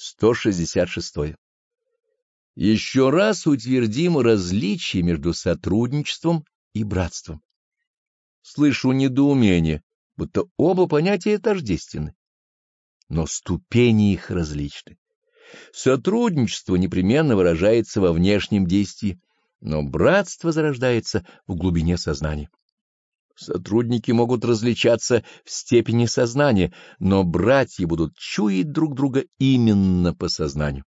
166. Еще раз утвердим различие между сотрудничеством и братством. Слышу недоумение, будто оба понятия тождественны. Но ступени их различны. Сотрудничество непременно выражается во внешнем действии, но братство зарождается в глубине сознания. Сотрудники могут различаться в степени сознания, но братья будут чуять друг друга именно по сознанию.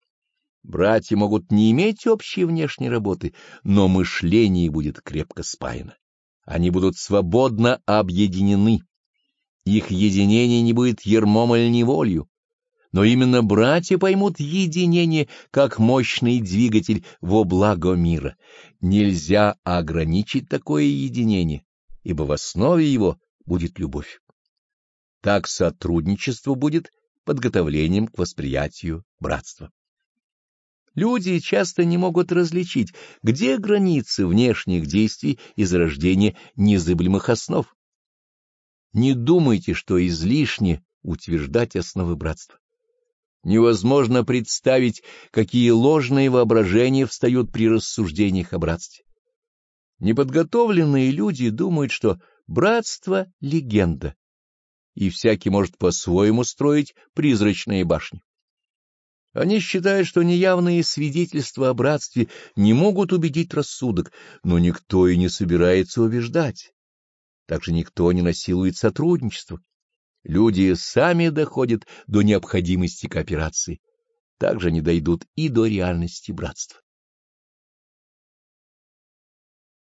Братья могут не иметь общей внешней работы, но мышление будет крепко спаяно. Они будут свободно объединены. Их единение не будет ермом или неволью. Но именно братья поймут единение как мощный двигатель во благо мира. Нельзя ограничить такое единение ибо в основе его будет любовь. Так сотрудничество будет подготовлением к восприятию братства. Люди часто не могут различить, где границы внешних действий и зарождения незыблемых основ. Не думайте, что излишне утверждать основы братства. Невозможно представить, какие ложные воображения встают при рассуждениях о братстве. Неподготовленные люди думают, что братство — легенда, и всякий может по-своему строить призрачные башни. Они считают, что неявные свидетельства о братстве не могут убедить рассудок, но никто и не собирается убеждать. Также никто не насилует сотрудничество. Люди сами доходят до необходимости кооперации, также не дойдут и до реальности братства.